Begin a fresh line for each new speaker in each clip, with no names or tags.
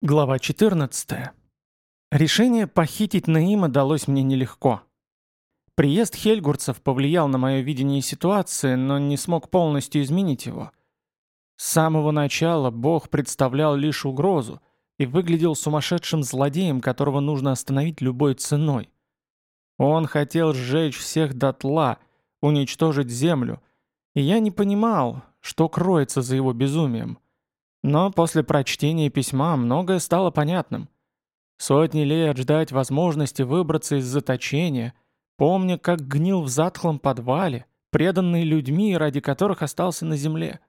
Глава 14. Решение похитить Наима далось мне нелегко. Приезд хельгурцев повлиял на мое видение ситуации, но не смог полностью изменить его. С самого начала Бог представлял лишь угрозу и выглядел сумасшедшим злодеем, которого нужно остановить любой ценой. Он хотел сжечь всех дотла, уничтожить землю, и я не понимал, что кроется за его безумием – но после прочтения письма многое стало понятным. Сотни лет ждать возможности выбраться из заточения, помня, как гнил в затхлом подвале, преданный людьми, ради которых остался на земле.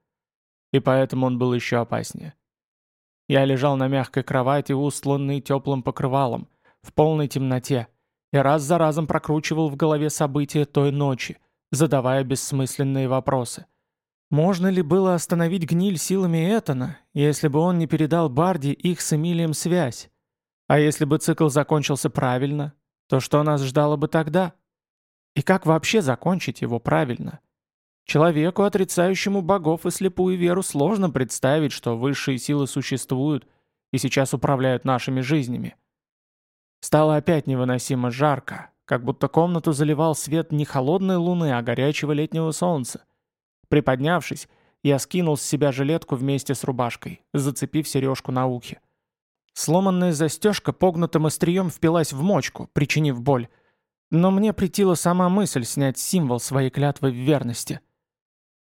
И поэтому он был еще опаснее. Я лежал на мягкой кровати, устланной теплым покрывалом, в полной темноте, и раз за разом прокручивал в голове события той ночи, задавая бессмысленные вопросы – можно ли было остановить гниль силами Этана, если бы он не передал Барди их с Эмилием связь? А если бы цикл закончился правильно, то что нас ждало бы тогда? И как вообще закончить его правильно? Человеку, отрицающему богов и слепую веру, сложно представить, что высшие силы существуют и сейчас управляют нашими жизнями. Стало опять невыносимо жарко, как будто комнату заливал свет не холодной луны, а горячего летнего солнца. Приподнявшись, я скинул с себя жилетку вместе с рубашкой, зацепив сережку на ухе. Сломанная застежка погнутым острием впилась в мочку, причинив боль. Но мне притила сама мысль снять символ своей клятвы в верности.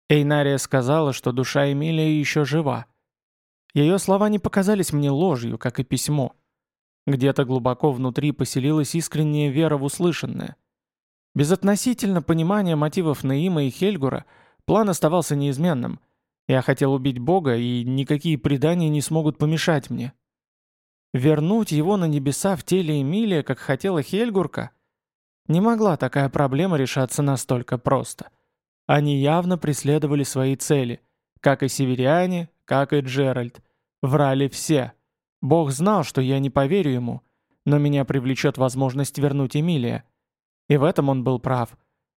Эйнария сказала, что душа Эмилии еще жива. Ее слова не показались мне ложью, как и письмо. Где-то глубоко внутри поселилась искренняя вера в услышанное. Безотносительно понимания мотивов Наима и Хельгура – План оставался неизменным. Я хотел убить Бога, и никакие предания не смогут помешать мне. Вернуть его на небеса в теле Эмилия, как хотела Хельгурка? Не могла такая проблема решаться настолько просто. Они явно преследовали свои цели, как и северяне, как и Джеральд. Врали все. Бог знал, что я не поверю ему, но меня привлечет возможность вернуть Эмилия. И в этом он был прав.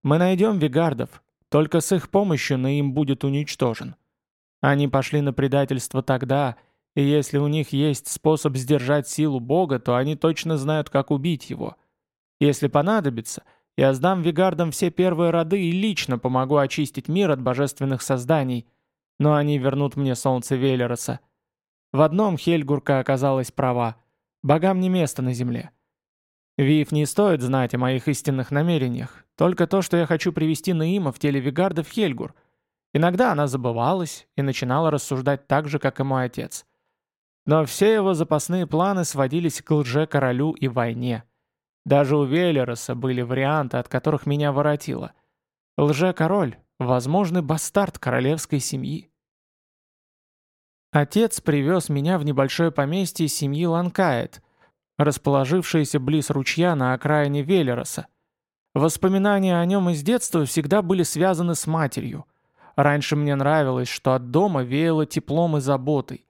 Мы найдем Вигардов, только с их помощью Наим будет уничтожен. Они пошли на предательство тогда, и если у них есть способ сдержать силу Бога, то они точно знают, как убить его. Если понадобится, я сдам Вигардам все первые роды и лично помогу очистить мир от божественных созданий, но они вернут мне солнце Велероса. В одном Хельгурка оказалась права. Богам не место на земле. Вив не стоит знать о моих истинных намерениях, только то, что я хочу привести Наима в теле Вигарда в Хельгур. Иногда она забывалась и начинала рассуждать так же, как и мой отец. Но все его запасные планы сводились к лже-королю и войне. Даже у Велероса были варианты, от которых меня воротило. Лже-король — возможный бастард королевской семьи. Отец привез меня в небольшое поместье семьи Ланкает — расположившаяся близ ручья на окраине Велероса. Воспоминания о нем из детства всегда были связаны с матерью. Раньше мне нравилось, что от дома веяло теплом и заботой.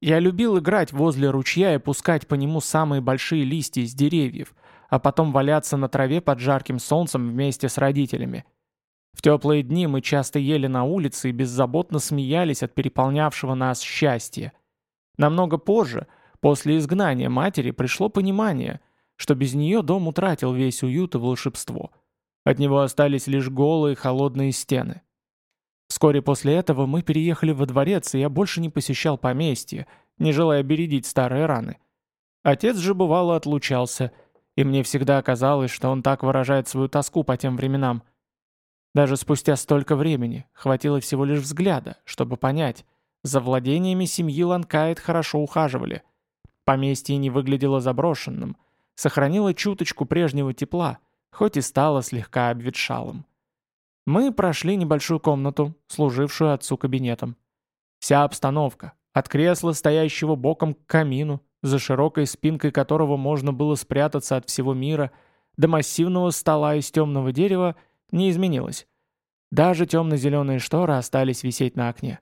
Я любил играть возле ручья и пускать по нему самые большие листья из деревьев, а потом валяться на траве под жарким солнцем вместе с родителями. В теплые дни мы часто ели на улице и беззаботно смеялись от переполнявшего нас счастья. Намного позже – После изгнания матери пришло понимание, что без нее дом утратил весь уют и волшебство. От него остались лишь голые холодные стены. Вскоре после этого мы переехали во дворец, и я больше не посещал поместье, не желая бередить старые раны. Отец же бывало отлучался, и мне всегда казалось, что он так выражает свою тоску по тем временам. Даже спустя столько времени хватило всего лишь взгляда, чтобы понять, за владениями семьи Ланкайт хорошо ухаживали – Поместье не выглядело заброшенным, сохранило чуточку прежнего тепла, хоть и стало слегка обветшалым. Мы прошли небольшую комнату, служившую отцу кабинетом. Вся обстановка, от кресла, стоящего боком к камину, за широкой спинкой которого можно было спрятаться от всего мира, до массивного стола из темного дерева, не изменилась. Даже темно-зеленые шторы остались висеть на окне.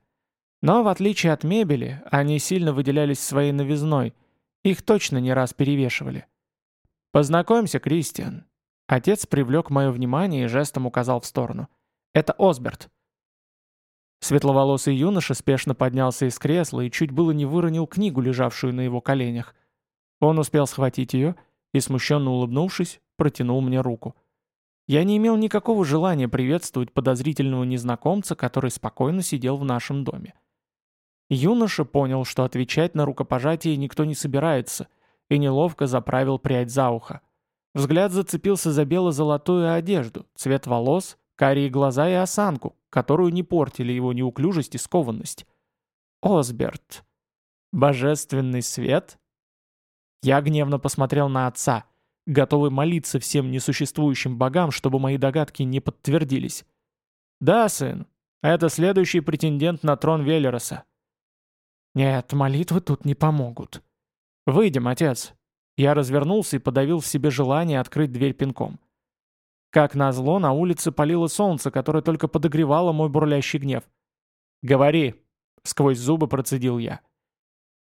Но в отличие от мебели, они сильно выделялись своей новизной – их точно не раз перевешивали. «Познакомься, Кристиан». Отец привлек мое внимание и жестом указал в сторону. «Это Осберт». Светловолосый юноша спешно поднялся из кресла и чуть было не выронил книгу, лежавшую на его коленях. Он успел схватить ее и, смущенно улыбнувшись, протянул мне руку. Я не имел никакого желания приветствовать подозрительного незнакомца, который спокойно сидел в нашем доме. Юноша понял, что отвечать на рукопожатие никто не собирается, и неловко заправил прядь за ухо. Взгляд зацепился за бело-золотую одежду, цвет волос, карие глаза и осанку, которую не портили его неуклюжесть и скованность. Осберт. Божественный свет? Я гневно посмотрел на отца, готовый молиться всем несуществующим богам, чтобы мои догадки не подтвердились. «Да, сын, это следующий претендент на трон Велероса». «Нет, молитвы тут не помогут». «Выйдем, отец». Я развернулся и подавил в себе желание открыть дверь пинком. Как назло, на улице палило солнце, которое только подогревало мой бурлящий гнев. «Говори», — сквозь зубы процедил я.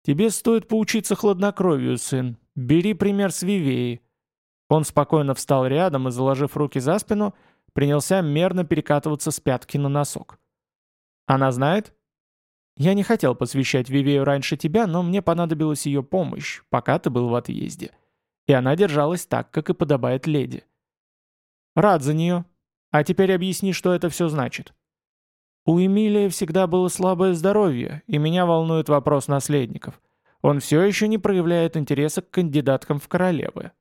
«Тебе стоит поучиться хладнокровию, сын. Бери пример с Вивеи». Он спокойно встал рядом и, заложив руки за спину, принялся мерно перекатываться с пятки на носок. «Она знает?» «Я не хотел посвящать Вивею раньше тебя, но мне понадобилась ее помощь, пока ты был в отъезде. И она держалась так, как и подобает леди». «Рад за нее. А теперь объясни, что это все значит». У Эмилия всегда было слабое здоровье, и меня волнует вопрос наследников. Он все еще не проявляет интереса к кандидаткам в королевы.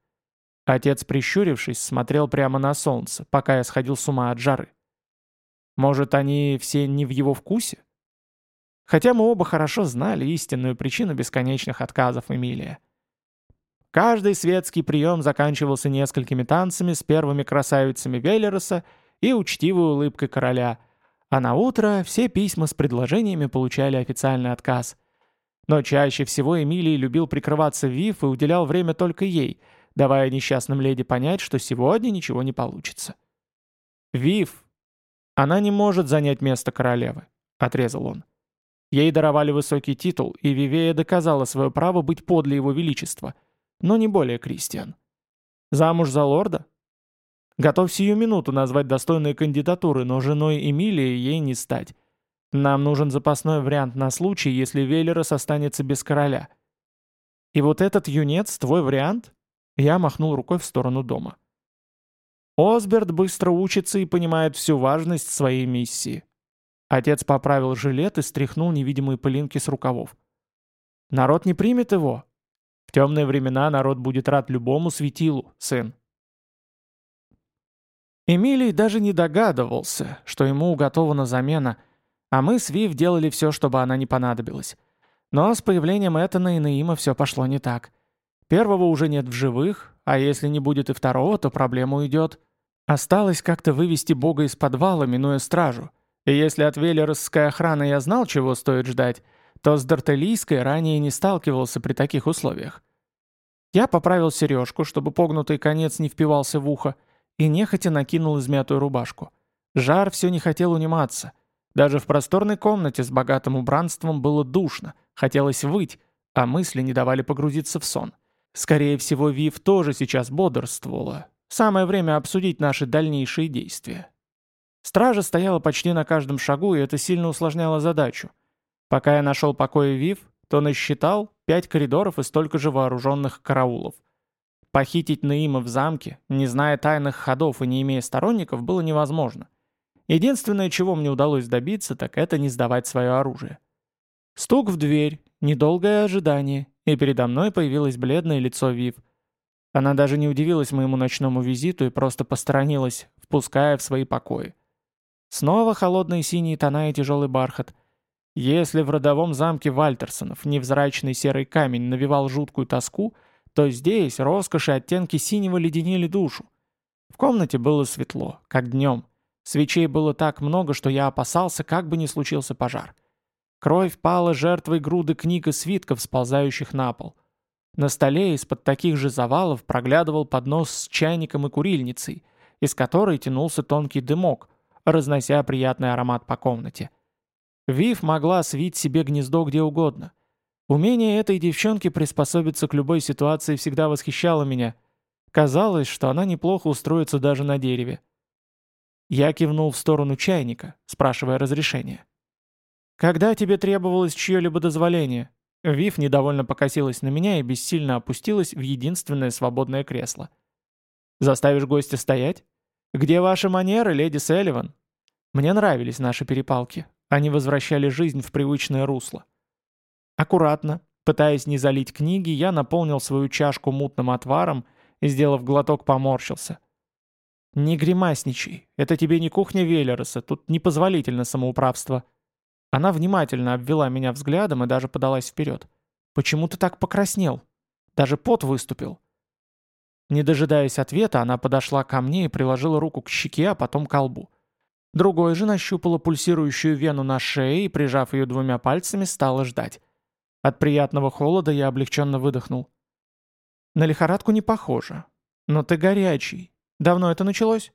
Отец, прищурившись, смотрел прямо на солнце, пока я сходил с ума от жары. Может, они все не в его вкусе? Хотя мы оба хорошо знали истинную причину бесконечных отказов Эмилия. Каждый светский прием заканчивался несколькими танцами с первыми красавицами Веллероса и учтивой улыбкой короля – а на утро все письма с предложениями получали официальный отказ. Но чаще всего Эмилий любил прикрываться Вив и уделял время только ей, давая несчастным леди понять, что сегодня ничего не получится. «Вив! Она не может занять место королевы», — отрезал он. Ей даровали высокий титул, и Вивея доказала свое право быть подле его величества, но не более Кристиан. Замуж за лорда? Готов сию минуту назвать достойные кандидатуры, но женой Эмилии ей не стать. Нам нужен запасной вариант на случай, если Велерос останется без короля. И вот этот юнец твой вариант? Я махнул рукой в сторону дома. Осберт быстро учится и понимает всю важность своей миссии. Отец поправил жилет и стряхнул невидимые пылинки с рукавов. Народ не примет его. В темные времена народ будет рад любому светилу, сын. Эмилий даже не догадывался, что ему уготована замена, а мы с Вив делали все, чтобы она не понадобилась. Но с появлением Этана и Наима все пошло не так. Первого уже нет в живых, а если не будет и второго, то проблема уйдет. Осталось как-то вывести бога из подвала, минуя стражу. И если от велеросской охраны я знал, чего стоит ждать, то с Дартелийской ранее не сталкивался при таких условиях. Я поправил сережку, чтобы погнутый конец не впивался в ухо, и нехотя накинул измятую рубашку. Жар все не хотел униматься. Даже в просторной комнате с богатым убранством было душно, хотелось выть, а мысли не давали погрузиться в сон. Скорее всего, Вив тоже сейчас бодрствовала. Самое время обсудить наши дальнейшие действия. Стража стояла почти на каждом шагу, и это сильно усложняло задачу. Пока я нашел покои Вив, то насчитал пять коридоров и столько же вооруженных караулов. Похитить Наима в замке, не зная тайных ходов и не имея сторонников, было невозможно. Единственное, чего мне удалось добиться, так это не сдавать свое оружие. Стук в дверь, недолгое ожидание, и передо мной появилось бледное лицо Вив. Она даже не удивилась моему ночному визиту и просто посторонилась, впуская в свои покои. Снова холодные синие тона и тяжелый бархат. Если в родовом замке Вальтерсонов невзрачный серый камень навевал жуткую тоску — то здесь роскошь и оттенки синего леденили душу. В комнате было светло, как днем. Свечей было так много, что я опасался, как бы ни случился пожар. Кровь пала жертвой груды книг и свитков, сползающих на пол. На столе из-под таких же завалов проглядывал поднос с чайником и курильницей, из которой тянулся тонкий дымок, разнося приятный аромат по комнате. Вив могла свить себе гнездо где угодно — Умение этой девчонки приспособиться к любой ситуации всегда восхищало меня. Казалось, что она неплохо устроится даже на дереве. Я кивнул в сторону чайника, спрашивая разрешения. Когда тебе требовалось чье-либо дозволение?» Вив недовольно покосилась на меня и бессильно опустилась в единственное свободное кресло. «Заставишь гостя стоять? Где ваши манеры, леди Селливан?» Мне нравились наши перепалки. Они возвращали жизнь в привычное русло. Аккуратно, пытаясь не залить книги, я наполнил свою чашку мутным отваром и, сделав глоток, поморщился. «Не гримасничай. Это тебе не кухня Велероса, тут непозволительно самоуправство». Она внимательно обвела меня взглядом и даже подалась вперед. «Почему ты так покраснел? Даже пот выступил». Не дожидаясь ответа, она подошла ко мне и приложила руку к щеке, а потом к колбу. Другой же нащупала пульсирующую вену на шее и, прижав ее двумя пальцами, стала ждать. От приятного холода я облегченно выдохнул. «На лихорадку не похоже. Но ты горячий. Давно это началось?»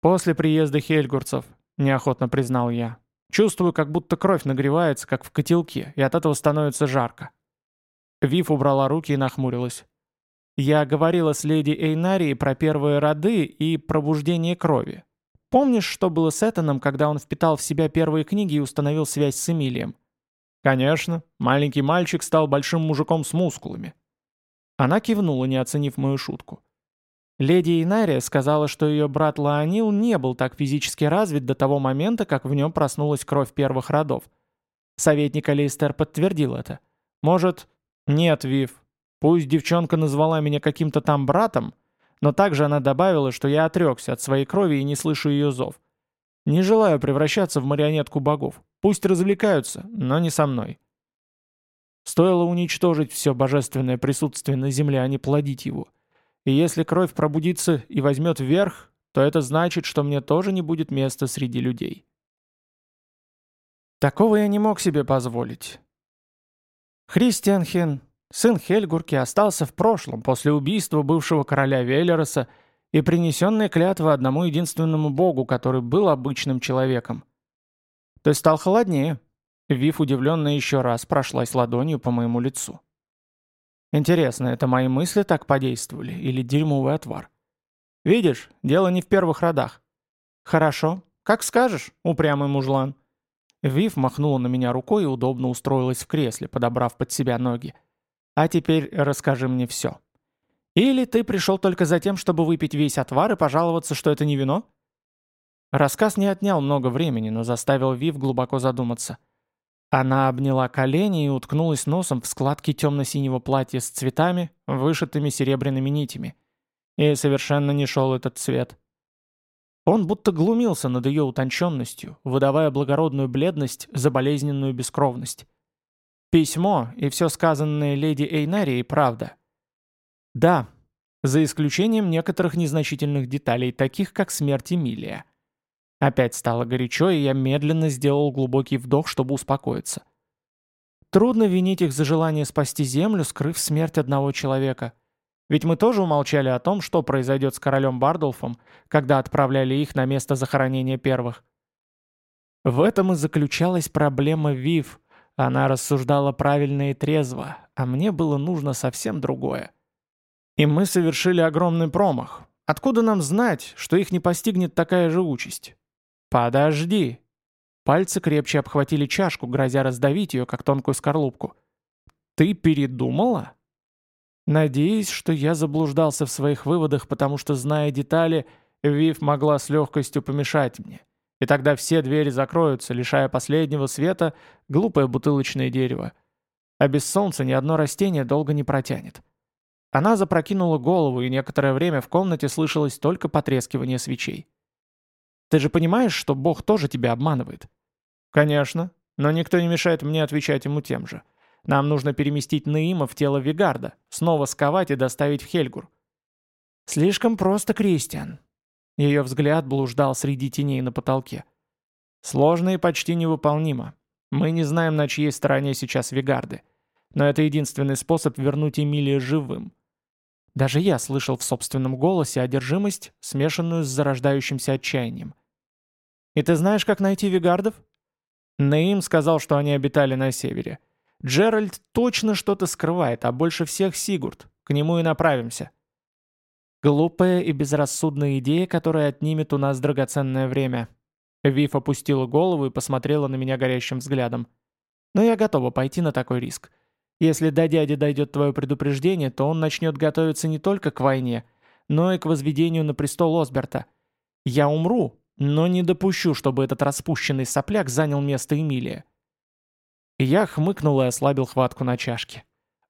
«После приезда хельгурцев», — неохотно признал я. Чувствую, как будто кровь нагревается, как в котелке, и от этого становится жарко. Вив убрала руки и нахмурилась. Я говорила с леди Эйнарии про первые роды и пробуждение крови. Помнишь, что было с Этаном, когда он впитал в себя первые книги и установил связь с Эмилием? Конечно, маленький мальчик стал большим мужиком с мускулами. Она кивнула, не оценив мою шутку. Леди Инария сказала, что ее брат Лаонил не был так физически развит до того момента, как в нем проснулась кровь первых родов. Советник Алистер подтвердил это. Может, нет, Вив, пусть девчонка назвала меня каким-то там братом, но также она добавила, что я отрекся от своей крови и не слышу ее зов. Не желаю превращаться в марионетку богов. Пусть развлекаются, но не со мной. Стоило уничтожить все божественное присутствие на земле, а не плодить его — и если кровь пробудится и возьмет верх, то это значит, что мне тоже не будет места среди людей. Такого я не мог себе позволить. Христианхен, сын Хельгурки, остался в прошлом после убийства бывшего короля Велероса и принесенной клятвы одному единственному богу, который был обычным человеком. Ты стал холоднее. Вив удивленно еще раз прошлась ладонью по моему лицу. Интересно, это мои мысли так подействовали или дерьмовый отвар? Видишь, дело не в первых родах. Хорошо, как скажешь, упрямый мужлан. Вив махнула на меня рукой и удобно устроилась в кресле, подобрав под себя ноги. А теперь расскажи мне все. Или ты пришел только за тем, чтобы выпить весь отвар и пожаловаться, что это не вино? Рассказ не отнял много времени, но заставил Вив глубоко задуматься. — она обняла колени и уткнулась носом в складки темно-синего платья с цветами, вышитыми серебряными нитями. И совершенно не шел этот цвет. Он будто глумился над ее утонченностью, выдавая благородную бледность за болезненную бескровность. Письмо и все сказанное леди Эйнарией правда. Да, за исключением некоторых незначительных деталей, таких как смерть Эмилия. Опять стало горячо, и я медленно сделал глубокий вдох, чтобы успокоиться. Трудно винить их за желание спасти Землю, скрыв смерть одного человека. Ведь мы тоже умолчали о том, что произойдет с королем Бардулфом, когда отправляли их на место захоронения первых. В этом и заключалась проблема Вив. Она рассуждала правильно и трезво, а мне было нужно совсем другое. И мы совершили огромный промах. Откуда нам знать, что их не постигнет такая же участь? «Подожди!» Пальцы крепче обхватили чашку, грозя раздавить ее, как тонкую скорлупку. «Ты передумала?» Надеюсь, что я заблуждался в своих выводах, потому что, зная детали, Вив могла с легкостью помешать мне. И тогда все двери закроются, лишая последнего света глупое бутылочное дерево. А без солнца ни одно растение долго не протянет. Она запрокинула голову, и некоторое время в комнате слышалось только потрескивание свечей. Ты же понимаешь, что Бог тоже тебя обманывает?» «Конечно, но никто не мешает мне отвечать ему тем же. Нам нужно переместить Наима в тело Вигарда, снова сковать и доставить в Хельгур». «Слишком просто, Кристиан». Ее взгляд блуждал среди теней на потолке. «Сложно и почти невыполнимо. Мы не знаем, на чьей стороне сейчас Вигарды. Но это единственный способ вернуть Эмилия живым. Даже я слышал в собственном голосе одержимость, смешанную с зарождающимся отчаянием. И ты знаешь, как найти вигардов? Наим сказал, что они обитали на севере. Джеральд точно что-то скрывает, а больше всех Сигурд. К нему и направимся. Глупая и безрассудная идея, которая отнимет у нас драгоценное время. Вив опустила голову и посмотрела на меня горящим взглядом. «Но я готова пойти на такой риск. Если до дяди дойдет твое предупреждение, то он начнет готовиться не только к войне, но и к возведению на престол Осберта. Я умру, но не допущу, чтобы этот распущенный сопляк занял место Эмилия». Я хмыкнул и ослабил хватку на чашке.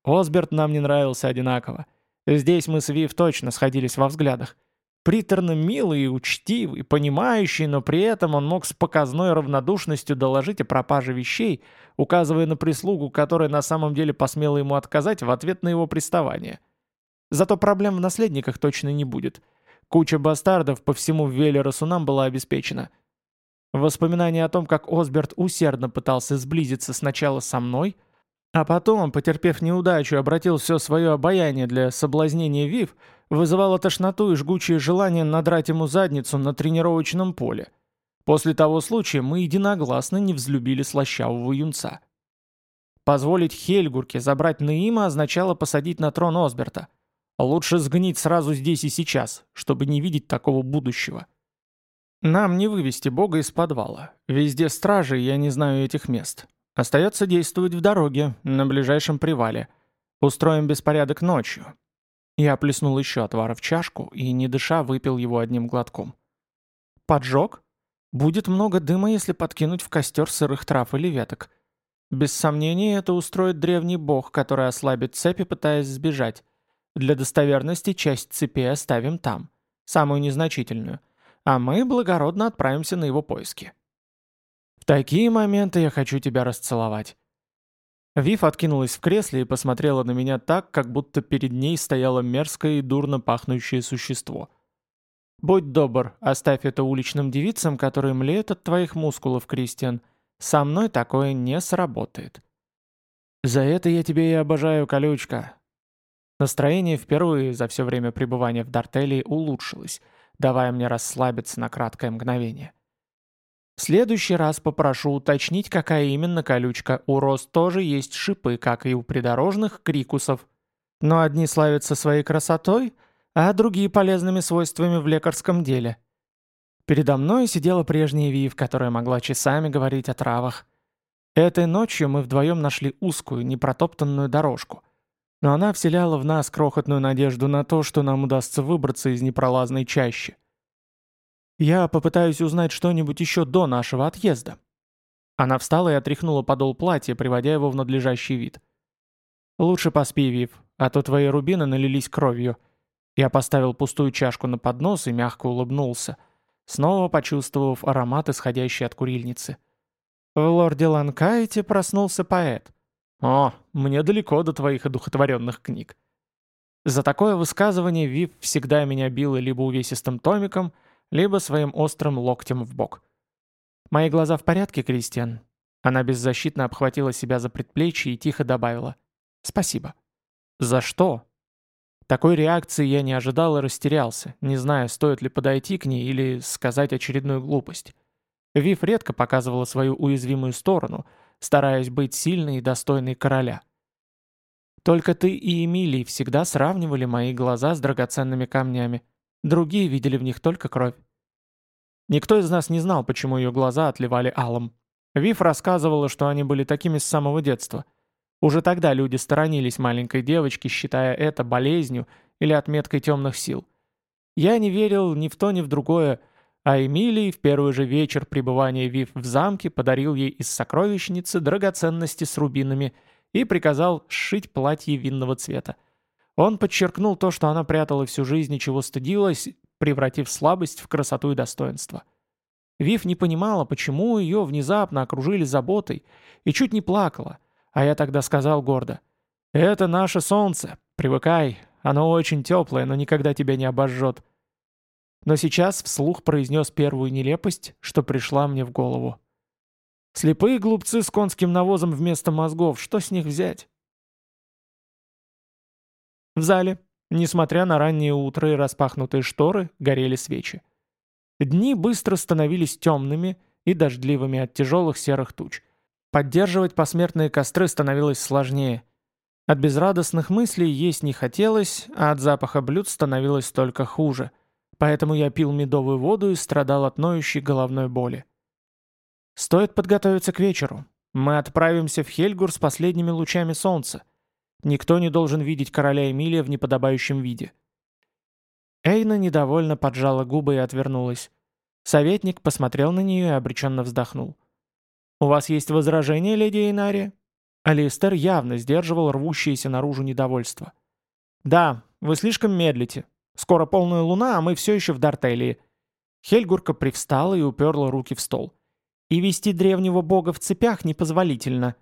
Осберт нам не нравился одинаково. Здесь мы с Вив точно сходились во взглядах. Приторно милый и учтивый, понимающий, но при этом он мог с показной равнодушностью доложить о пропаже вещей, указывая на прислугу, которая на самом деле посмела ему отказать в ответ на его приставание. Зато проблем в наследниках точно не будет. Куча бастардов по всему Велеросу нам была обеспечена. Воспоминание о том, как Осберт усердно пытался сблизиться сначала со мной — а потом, потерпев неудачу, обратил все свое обаяние для соблазнения Вив, вызывало тошноту и жгучее желание надрать ему задницу на тренировочном поле. После того случая мы единогласно не взлюбили слащавого юнца. Позволить Хельгурке забрать Наима означало посадить на трон Осберта. Лучше сгнить сразу здесь и сейчас, чтобы не видеть такого будущего. Нам не вывести Бога из подвала. Везде стражи, я не знаю этих мест. Остается действовать в дороге, на ближайшем привале. Устроим беспорядок ночью». Я плеснул еще отвара в чашку и, не дыша, выпил его одним глотком. «Поджог? Будет много дыма, если подкинуть в костер сырых трав или веток. Без сомнения, это устроит древний бог, который ослабит цепи, пытаясь сбежать. Для достоверности часть цепи оставим там, самую незначительную, а мы благородно отправимся на его поиски». В такие моменты я хочу тебя расцеловать». Вив откинулась в кресле и посмотрела на меня так, как будто перед ней стояло мерзкое и дурно пахнущее существо. «Будь добр, оставь это уличным девицам, которые млеют от твоих мускулов, Кристиан. Со мной такое не сработает». «За это я тебе и обожаю, колючка». Настроение впервые за все время пребывания в Дартелии улучшилось, давая мне расслабиться на краткое мгновение. Следующий раз попрошу уточнить, какая именно колючка. У роз тоже есть шипы, как и у придорожных крикусов. Но одни славятся своей красотой, а другие полезными свойствами в лекарском деле. Передо мной сидела прежняя Вив, которая могла часами говорить о травах. Этой ночью мы вдвоем нашли узкую, непротоптанную дорожку. Но она вселяла в нас крохотную надежду на то, что нам удастся выбраться из непролазной чащи. Я попытаюсь узнать что-нибудь еще до нашего отъезда». Она встала и отряхнула подол платья, приводя его в надлежащий вид. «Лучше поспи, Вив, а то твои рубины налились кровью». Я поставил пустую чашку на поднос и мягко улыбнулся, снова почувствовав аромат, исходящий от курильницы. В лорде Ланкайте проснулся поэт. «О, мне далеко до твоих одухотворенных книг». За такое высказывание Вив всегда меня била либо увесистым томиком, либо своим острым локтем в бок. «Мои глаза в порядке, Кристиан?» Она беззащитно обхватила себя за предплечье и тихо добавила. «Спасибо». «За что?» Такой реакции я не ожидал и растерялся, не зная, стоит ли подойти к ней или сказать очередную глупость. Вив редко показывала свою уязвимую сторону, стараясь быть сильной и достойной короля. Только ты и Эмилий всегда сравнивали мои глаза с драгоценными камнями. Другие видели в них только кровь. Никто из нас не знал, почему ее глаза отливали алым. Вив рассказывала, что они были такими с самого детства. Уже тогда люди сторонились маленькой девочки, считая это болезнью или отметкой темных сил. Я не верил ни в то, ни в другое, а Эмилий в первый же вечер пребывания Вив в замке подарил ей из сокровищницы драгоценности с рубинами и приказал сшить платье винного цвета. Он подчеркнул то, что она прятала всю жизнь и чего стыдилась, превратив слабость в красоту и достоинство. Вив не понимала, почему ее внезапно окружили заботой, и чуть не плакала, а я тогда сказал гордо, «Это наше солнце, привыкай, оно очень теплое, но никогда тебя не обожжет». Но сейчас вслух произнес первую нелепость, что пришла мне в голову. Слепые глупцы с конским навозом вместо мозгов, что с них взять? В зале, несмотря на раннее утро и распахнутые шторы, горели свечи. Дни быстро становились темными и дождливыми от тяжелых серых туч. Поддерживать посмертные костры становилось сложнее. От безрадостных мыслей есть не хотелось, а от запаха блюд становилось только хуже. Поэтому я пил медовую воду и страдал от ноющей головной боли. Стоит подготовиться к вечеру. Мы отправимся в Хельгур с последними лучами солнца. Никто не должен видеть короля Эмилия в неподобающем виде. Эйна недовольно поджала губы и отвернулась. Советник посмотрел на нее и обреченно вздохнул. «У вас есть возражения, леди Эйнария?» Алистер явно сдерживал рвущееся наружу недовольство. «Да, вы слишком медлите. Скоро полная луна, а мы все еще в Дартелии». Хельгурка привстала и уперла руки в стол. «И вести древнего бога в цепях непозволительно».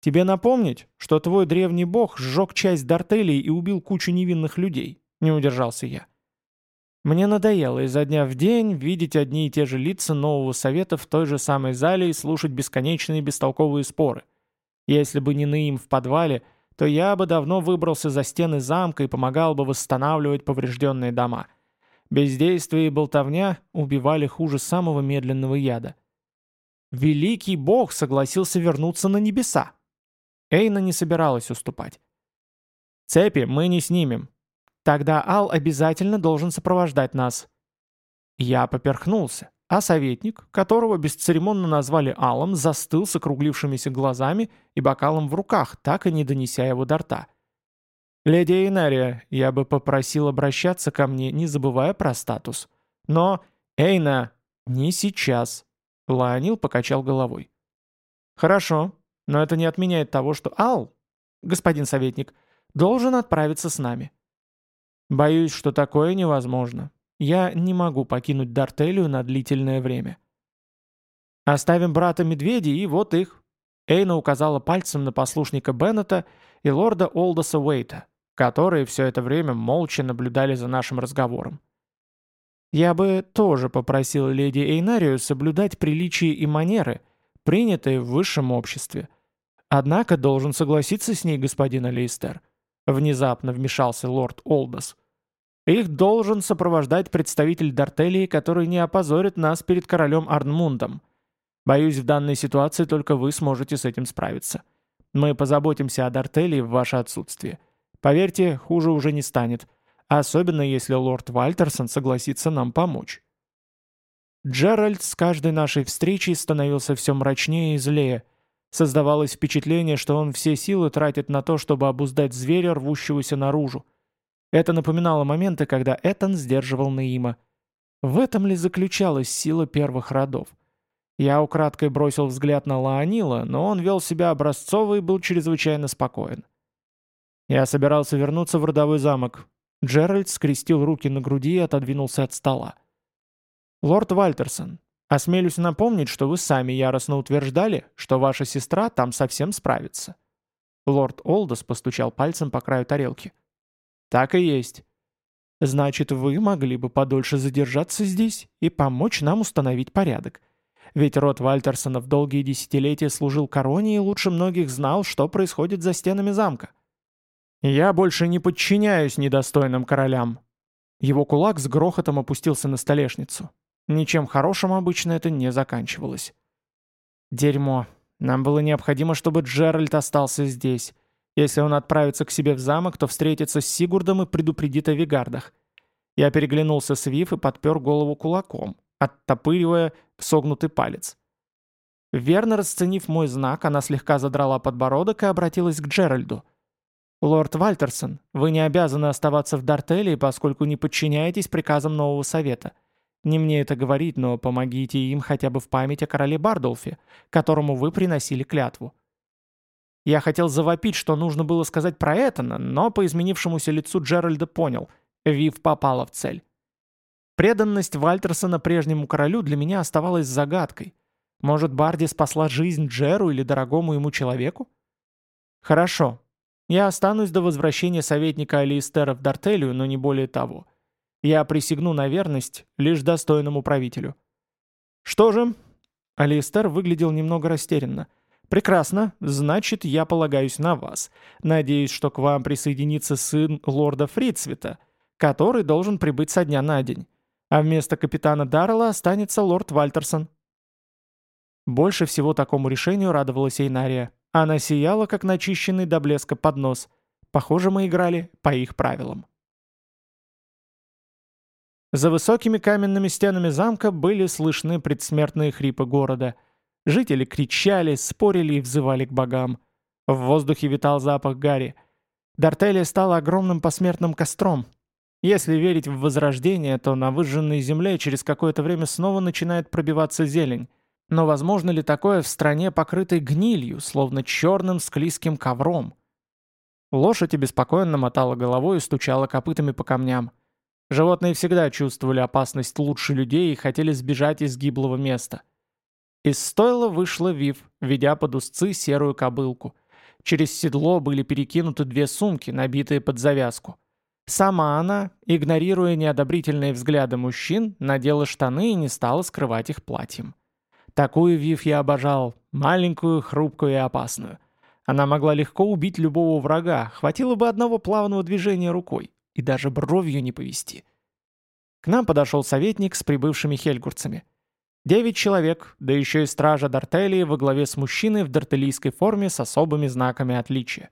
«Тебе напомнить, что твой древний бог сжег часть Дартелии и убил кучу невинных людей?» — не удержался я. Мне надоело изо дня в день видеть одни и те же лица нового совета в той же самой зале и слушать бесконечные бестолковые споры. Если бы не Наим в подвале, то я бы давно выбрался за стены замка и помогал бы восстанавливать поврежденные дома. Бездействие и болтовня убивали хуже самого медленного яда. Великий бог согласился вернуться на небеса. Эйна не собиралась уступать. «Цепи мы не снимем. Тогда Ал обязательно должен сопровождать нас». Я поперхнулся. А советник, которого бесцеремонно назвали Алом, застыл с округлившимися глазами и бокалом в руках, так и не донеся его до рта. «Леди Эйнария, я бы попросил обращаться ко мне, не забывая про статус. Но, Эйна, не сейчас!» Лаонил покачал головой. «Хорошо, но это не отменяет того, что Ал, господин советник, должен отправиться с нами». «Боюсь, что такое невозможно. Я не могу покинуть Дартелию на длительное время. Оставим брата медведей и вот их. Эйна указала пальцем на послушника Беннета и лорда Олдоса Уэйта, которые все это время молча наблюдали за нашим разговором. Я бы тоже попросил леди Эйнарию соблюдать приличия и манеры, принятые в высшем обществе. Однако должен согласиться с ней господин Алистер. Внезапно вмешался лорд Олдос. Их должен сопровождать представитель Дартелии, который не опозорит нас перед королем Арнмундом. Боюсь, в данной ситуации только вы сможете с этим справиться. Мы позаботимся о Дартелии в ваше отсутствие. Поверьте, хуже уже не станет. Особенно если лорд Вальтерсон согласится нам помочь. Джеральд с каждой нашей встречей становился все мрачнее и злее. Создавалось впечатление, что он все силы тратит на то, чтобы обуздать зверя, рвущегося наружу. Это напоминало моменты, когда Этан сдерживал Наима. В этом ли заключалась сила первых родов? Я украдкой бросил взгляд на Лаонила, но он вел себя образцово и был чрезвычайно спокоен. Я собирался вернуться в родовой замок. Джеральд скрестил руки на груди и отодвинулся от стола. «Лорд Вальтерсон, осмелюсь напомнить, что вы сами яростно утверждали, что ваша сестра там совсем справится». Лорд Олдос постучал пальцем по краю тарелки. «Так и есть». «Значит, вы могли бы подольше задержаться здесь и помочь нам установить порядок. Ведь род Вальтерсонов долгие десятилетия служил короне и лучше многих знал, что происходит за стенами замка». «Я больше не подчиняюсь недостойным королям». Его кулак с грохотом опустился на столешницу. Ничем хорошим обычно это не заканчивалось. «Дерьмо. Нам было необходимо, чтобы Джеральд остался здесь. Если он отправится к себе в замок, то встретится с Сигурдом и предупредит о Вигардах. Я переглянулся с Вив и подпер голову кулаком, оттопыривая согнутый палец. Верно расценив мой знак, она слегка задрала подбородок и обратилась к Джеральду. «Лорд Вальтерсон, вы не обязаны оставаться в Дартелии, поскольку не подчиняетесь приказам нового совета. Не мне это говорить, но помогите им хотя бы в память о короле Бардолфе, которому вы приносили клятву. Я хотел завопить, что нужно было сказать про Этана, но по изменившемуся лицу Джеральда понял – Вив попала в цель. Преданность Вальтерсона прежнему королю для меня оставалась загадкой. Может, Барди спасла жизнь Джеру или дорогому ему человеку? Хорошо. Я останусь до возвращения советника Алистера в Дартелию, но не более того. Я присягну на верность лишь достойному правителю. Что же? Алистер выглядел немного растерянно – «Прекрасно. Значит, я полагаюсь на вас. Надеюсь, что к вам присоединится сын лорда Фрицвита, который должен прибыть со дня на день. А вместо капитана Даррелла останется лорд Вальтерсон». Больше всего такому решению радовалась Эйнария. Она сияла, как начищенный до блеска поднос. Похоже, мы играли по их правилам. За высокими каменными стенами замка были слышны предсмертные хрипы города. Жители кричали, спорили и взывали к богам. В воздухе витал запах гари. Дартелия стала огромным посмертным костром. Если верить в возрождение, то на выжженной земле через какое-то время снова начинает пробиваться зелень. Но возможно ли такое в стране, покрытой гнилью, словно черным склизким ковром? Лошадь обеспокоенно мотала головой и стучала копытами по камням. Животные всегда чувствовали опасность лучше людей и хотели сбежать из гиблого места. Из стойла вышла Вив, ведя под узцы серую кобылку. Через седло были перекинуты две сумки, набитые под завязку. Сама она, игнорируя неодобрительные взгляды мужчин, надела штаны и не стала скрывать их платьем. Такую Вив я обожал, маленькую, хрупкую и опасную. Она могла легко убить любого врага, хватило бы одного плавного движения рукой и даже бровью не повести. К нам подошел советник с прибывшими хельгурцами. Девять человек, да еще и стража Дартелии во главе с мужчиной в дартелийской форме с особыми знаками отличия.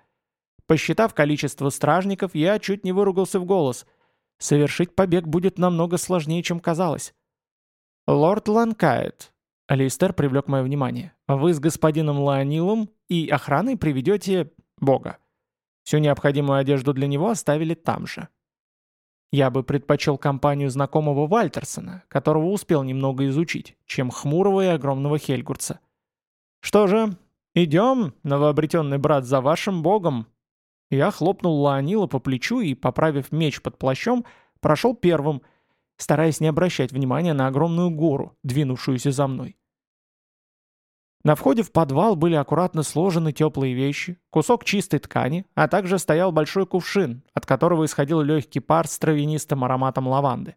Посчитав количество стражников, я чуть не выругался в голос. Совершить побег будет намного сложнее, чем казалось. «Лорд Ланкайт», — Алистер привлек мое внимание, — «вы с господином Леонилом и охраной приведете Бога. Всю необходимую одежду для него оставили там же». Я бы предпочел компанию знакомого Вальтерсона, которого успел немного изучить, чем хмурого и огромного Хельгурца. «Что же, идем, новообретенный брат, за вашим богом!» Я хлопнул Лаонила по плечу и, поправив меч под плащом, прошел первым, стараясь не обращать внимания на огромную гору, двинувшуюся за мной. На входе в подвал были аккуратно сложены теплые вещи, кусок чистой ткани, а также стоял большой кувшин, от которого исходил легкий пар с травянистым ароматом лаванды.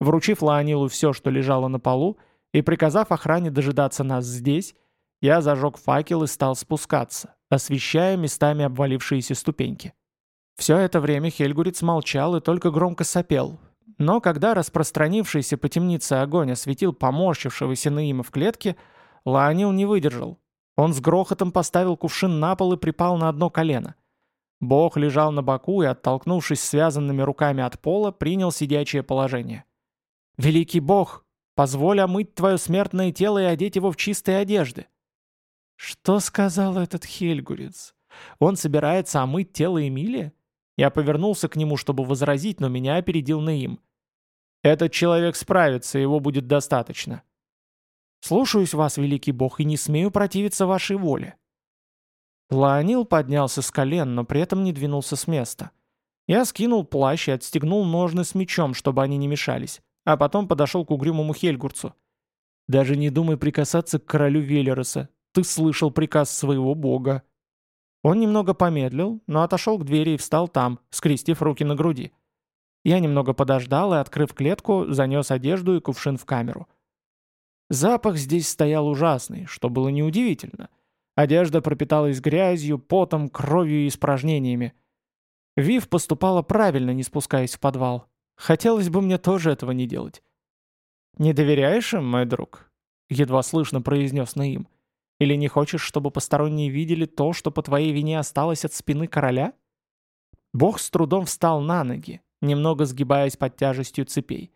Вручив Лаонилу все, что лежало на полу, и приказав охране дожидаться нас здесь, я зажег факел и стал спускаться, освещая местами обвалившиеся ступеньки. Все это время Хельгурец молчал и только громко сопел. Но когда распространившийся по темнице огонь осветил поморщившегося Наима в клетке, Лаонил не выдержал. Он с грохотом поставил кувшин на пол и припал на одно колено. Бог лежал на боку и, оттолкнувшись связанными руками от пола, принял сидячее положение. «Великий Бог, позволь омыть твое смертное тело и одеть его в чистые одежды». Что сказал этот Хельгурец? Он собирается омыть тело Эмилия? Я повернулся к нему, чтобы возразить, но меня опередил Наим. «Этот человек справится, его будет достаточно». Слушаюсь вас, великий бог, и не смею противиться вашей воле». Лаонил поднялся с колен, но при этом не двинулся с места. Я скинул плащ и отстегнул ножны с мечом, чтобы они не мешались, а потом подошел к угрюмому Хельгурцу. «Даже не думай прикасаться к королю Велероса. Ты слышал приказ своего бога». Он немного помедлил, но отошел к двери и встал там, скрестив руки на груди. Я немного подождал и, открыв клетку, занес одежду и кувшин в камеру. Запах здесь стоял ужасный, что было неудивительно. Одежда пропиталась грязью, потом, кровью и испражнениями. Вив поступала правильно, не спускаясь в подвал. Хотелось бы мне тоже этого не делать. «Не доверяешь им, мой друг?» — едва слышно произнес Наим. «Или не хочешь, чтобы посторонние видели то, что по твоей вине осталось от спины короля?» Бог с трудом встал на ноги, немного сгибаясь под тяжестью цепей.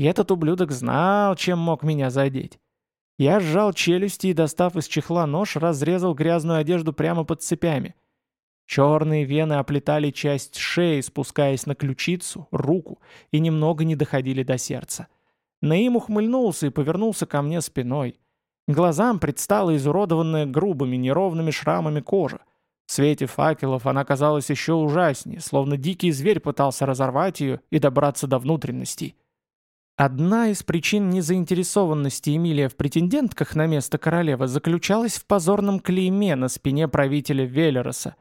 И этот ублюдок знал, чем мог меня задеть. Я сжал челюсти и, достав из чехла нож, разрезал грязную одежду прямо под цепями. Черные вены оплетали часть шеи, спускаясь на ключицу, руку, и немного не доходили до сердца. Наим ухмыльнулся и повернулся ко мне спиной. Глазам предстала изуродованная грубыми неровными шрамами кожа. В свете факелов она казалась еще ужаснее, словно дикий зверь пытался разорвать ее и добраться до внутренностей. Одна из причин незаинтересованности Эмилия в претендентках на место королевы заключалась в позорном клейме на спине правителя Велероса.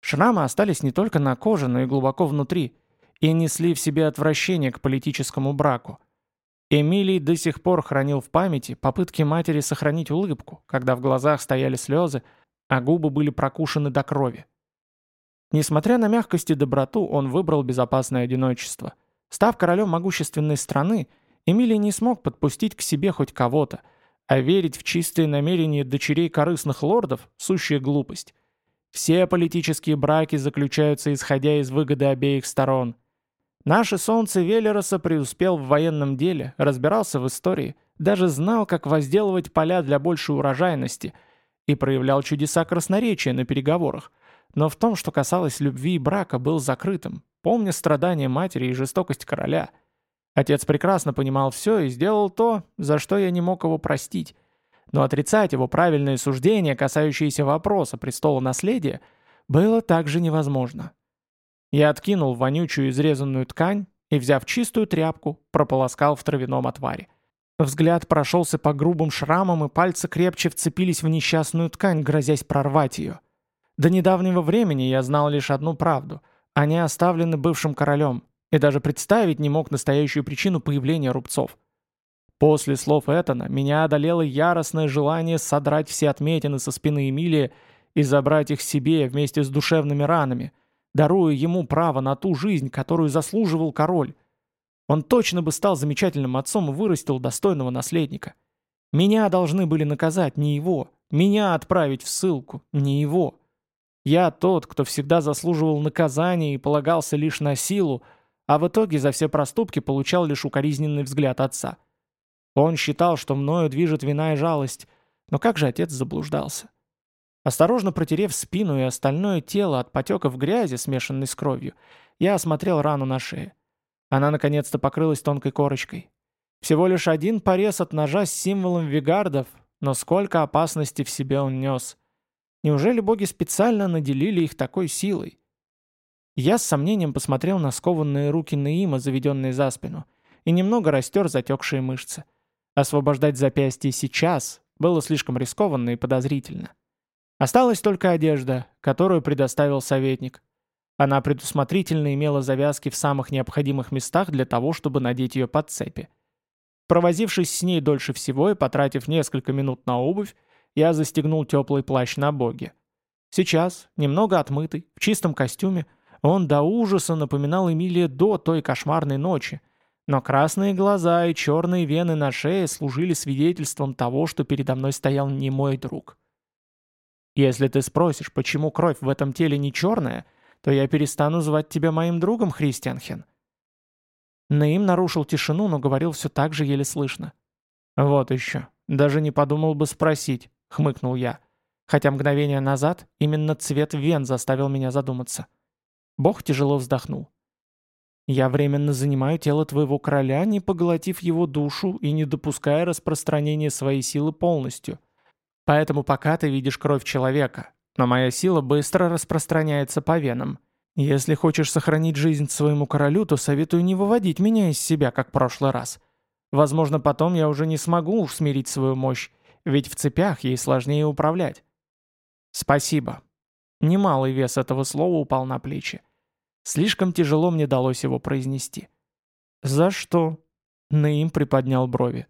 Шрамы остались не только на коже, но и глубоко внутри, и несли в себе отвращение к политическому браку. Эмилий до сих пор хранил в памяти попытки матери сохранить улыбку, когда в глазах стояли слезы, а губы были прокушены до крови. Несмотря на мягкость и доброту, он выбрал безопасное одиночество. Став королем могущественной страны, Эмилий не смог подпустить к себе хоть кого-то, а верить в чистые намерения дочерей корыстных лордов – сущая глупость. Все политические браки заключаются исходя из выгоды обеих сторон. Наше солнце Велероса преуспел в военном деле, разбирался в истории, даже знал, как возделывать поля для большей урожайности и проявлял чудеса красноречия на переговорах, но в том, что касалось любви и брака, был закрытым, помня страдания матери и жестокость короля. Отец прекрасно понимал все и сделал то, за что я не мог его простить. Но отрицать его правильные суждения, касающиеся вопроса престола наследия, было также невозможно. Я откинул вонючую изрезанную ткань и, взяв чистую тряпку, прополоскал в травяном отваре. Взгляд прошелся по грубым шрамам, и пальцы крепче вцепились в несчастную ткань, грозясь прорвать ее. До недавнего времени я знал лишь одну правду. Они оставлены бывшим королем, и даже представить не мог настоящую причину появления рубцов. После слов Этана меня одолело яростное желание содрать все отметины со спины Эмилия и забрать их себе вместе с душевными ранами – даруя ему право на ту жизнь, которую заслуживал король. Он точно бы стал замечательным отцом и вырастил достойного наследника. Меня должны были наказать, не его. Меня отправить в ссылку, не его. Я тот, кто всегда заслуживал наказания и полагался лишь на силу, а в итоге за все проступки получал лишь укоризненный взгляд отца. Он считал, что мною движет вина и жалость, но как же отец заблуждался? Осторожно протерев спину и остальное тело от потеков грязи, смешанной с кровью, я осмотрел рану на шее. Она наконец-то покрылась тонкой корочкой. Всего лишь один порез от ножа с символом вигардов, но сколько опасности в себе он нес. Неужели боги специально наделили их такой силой? Я с сомнением посмотрел на скованные руки Наима, заведенные за спину, и немного растер затекшие мышцы. Освобождать запястье сейчас было слишком рискованно и подозрительно. Осталась только одежда, которую предоставил советник. Она предусмотрительно имела завязки в самых необходимых местах для того, чтобы надеть ее под цепи. Провозившись с ней дольше всего и потратив несколько минут на обувь, я застегнул теплый плащ на боге. Сейчас, немного отмытый, в чистом костюме, он до ужаса напоминал Эмилия до той кошмарной ночи, но красные глаза и черные вены на шее служили свидетельством того, что передо мной стоял не мой друг. Если ты спросишь, почему кровь в этом теле не черная, то я перестану звать тебя моим другом, Христианхен». Наим нарушил тишину, но говорил все так же еле слышно. «Вот еще. Даже не подумал бы спросить», — хмыкнул я. Хотя мгновение назад именно цвет вен заставил меня задуматься. Бог тяжело вздохнул. «Я временно занимаю тело твоего короля, не поглотив его душу и не допуская распространения своей силы полностью. Поэтому пока ты видишь кровь человека, но моя сила быстро распространяется по венам. Если хочешь сохранить жизнь своему королю, то советую не выводить меня из себя, как в прошлый раз. Возможно, потом я уже не смогу уж смирить свою мощь, ведь в цепях ей сложнее управлять. Спасибо. Немалый вес этого слова упал на плечи. Слишком тяжело мне далось его произнести. «За что?» Наим приподнял брови.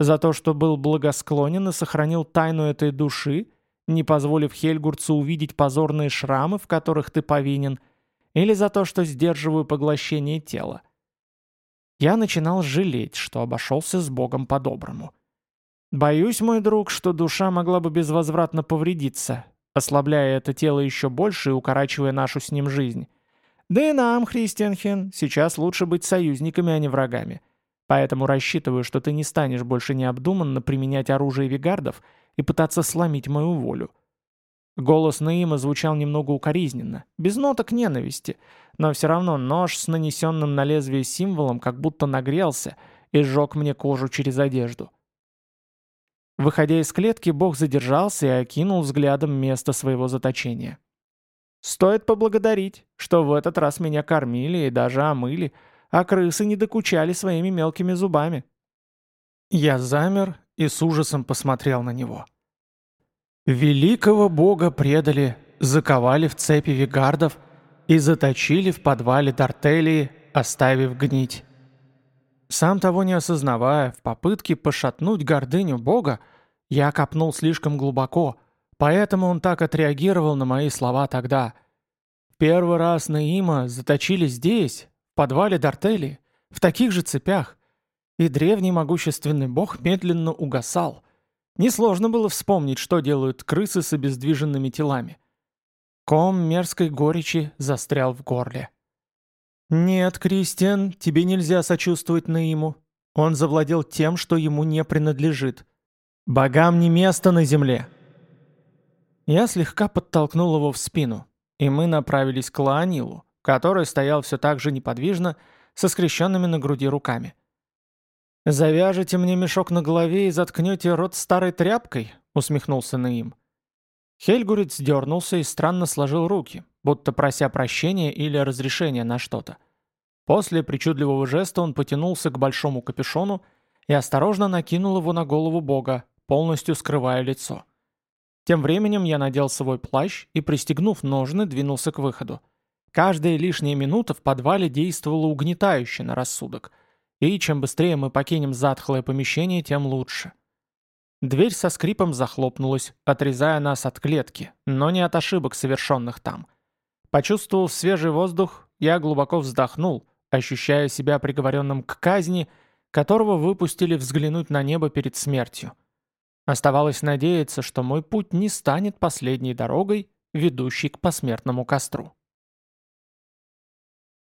За то, что был благосклонен и сохранил тайну этой души, не позволив Хельгурцу увидеть позорные шрамы, в которых ты повинен, или за то, что сдерживаю поглощение тела. Я начинал жалеть, что обошелся с Богом по-доброму. Боюсь, мой друг, что душа могла бы безвозвратно повредиться, ослабляя это тело еще больше и укорачивая нашу с ним жизнь. Да и нам, Христианхен, сейчас лучше быть союзниками, а не врагами. Поэтому рассчитываю, что ты не станешь больше необдуманно применять оружие вигардов и пытаться сломить мою волю». Голос Наима звучал немного укоризненно, без ноток ненависти, но все равно нож с нанесенным на лезвие символом как будто нагрелся и сжег мне кожу через одежду. Выходя из клетки, Бог задержался и окинул взглядом место своего заточения. «Стоит поблагодарить, что в этот раз меня кормили и даже омыли, а крысы не докучали своими мелкими зубами. Я замер и с ужасом посмотрел на него. Великого бога предали, заковали в цепи вигардов и заточили в подвале Дартелии, оставив гнить. Сам того не осознавая, в попытке пошатнуть гордыню бога, я копнул слишком глубоко, поэтому он так отреагировал на мои слова тогда. Первый раз Наима заточили здесь, подвале Дартели, в таких же цепях, и древний могущественный бог медленно угасал. Несложно было вспомнить, что делают крысы с обездвиженными телами. Ком мерзкой горечи застрял в горле. «Нет, Кристиан, тебе нельзя сочувствовать Наиму. Он завладел тем, что ему не принадлежит. Богам не место на земле!» Я слегка подтолкнул его в спину, и мы направились к Лаанилу, который стоял все так же неподвижно, со скрещенными на груди руками. «Завяжете мне мешок на голове и заткнете рот старой тряпкой?» — усмехнулся Наим. Хельгурец дернулся и странно сложил руки, будто прося прощения или разрешения на что-то. После причудливого жеста он потянулся к большому капюшону и осторожно накинул его на голову бога, полностью скрывая лицо. Тем временем я надел свой плащ и, пристегнув ножны, двинулся к выходу. Каждая лишняя минута в подвале действовала угнетающе на рассудок — и чем быстрее мы покинем затхлое помещение, тем лучше. Дверь со скрипом захлопнулась, отрезая нас от клетки, но не от ошибок, совершенных там. Почувствовав свежий воздух, я глубоко вздохнул, ощущая себя приговоренным к казни, которого выпустили взглянуть на небо перед смертью. Оставалось надеяться, что мой путь не станет последней дорогой, ведущей к посмертному костру.